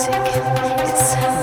music. It's